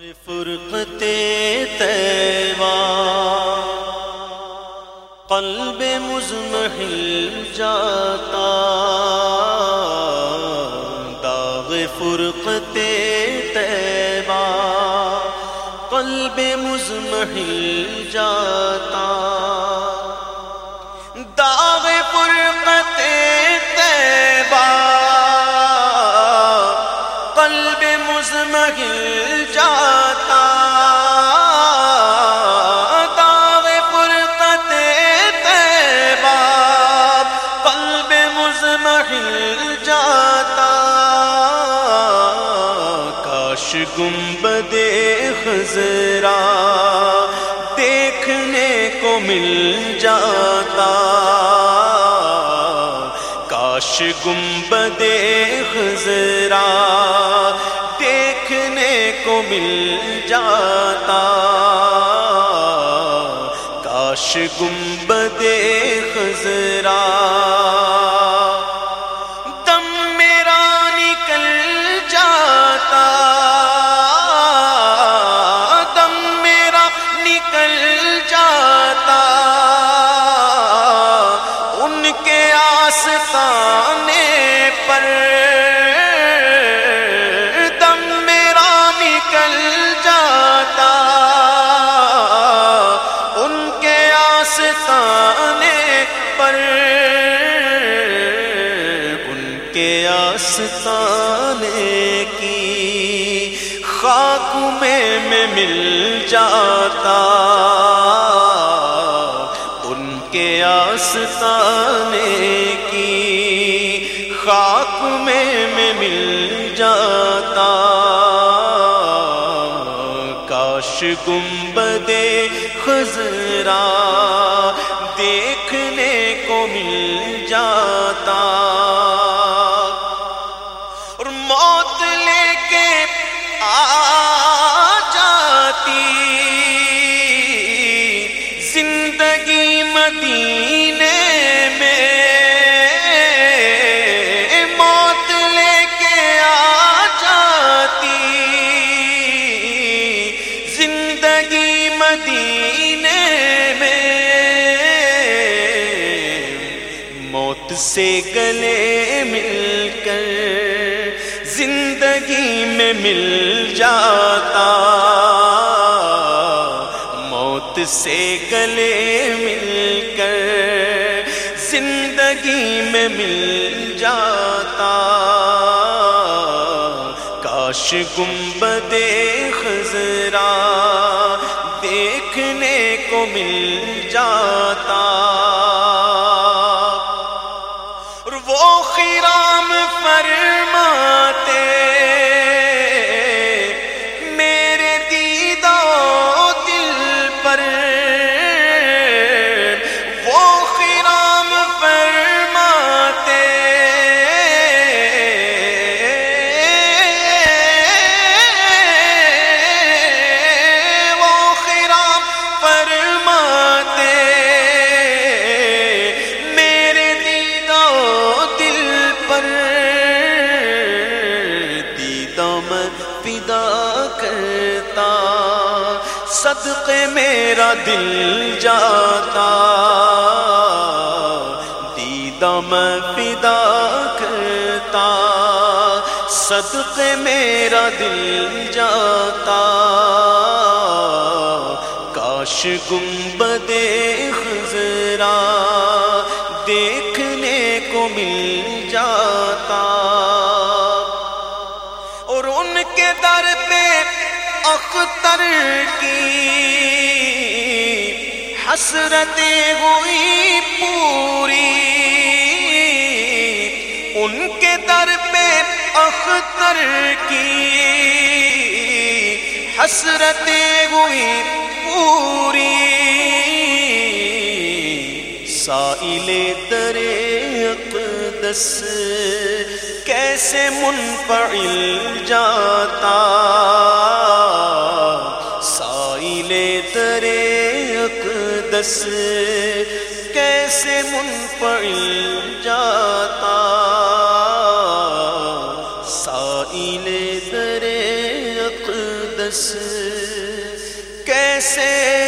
فرقتے تیوا۔ قلب مزمحل جاتا۔ داغ فرقتے تیوا۔ قلب مزمحل جاتا۔ داغ فرقتے تیوا۔ قلب مزمحل مزمحل جاتا، کاش گنبد خزرا دیکھنے کو مل جاتا۔ کاش گنبد خزرا دیکھنے کو مل جاتا۔ کاش گنبد خزرا آستانے کی خاک میں میں مل جاتا۔ ان کے آستانے کی خاک میں میں مل جاتا۔ کاش گنبد خزرا دیکھنے کو مل جاتا۔ سے گلے مل کر زندگی میں مل جاتا۔ موت سے گلے مل کر زندگی میں مل جاتا۔ کاش گنبد خزرا دیکھنے کو مل جاتا۔ میں فدا کرتا، صدقے میرا دل جاتا۔ دیدہ میں فدا کرتا، صدقے میرا دل جاتا۔ کاش گنبد خزرا دیکھنے کو مل اور ان کے در پہ اختر کی حسرتیں ہوئی پوری۔ ان کے در پہ اختر کی حسرتیں ہوئی پوری۔ سائل در اقدس کیسے منفعل جاتا؟ سائل در اقدس کیسے منفعل جاتا؟ سائل در اقدس کیسے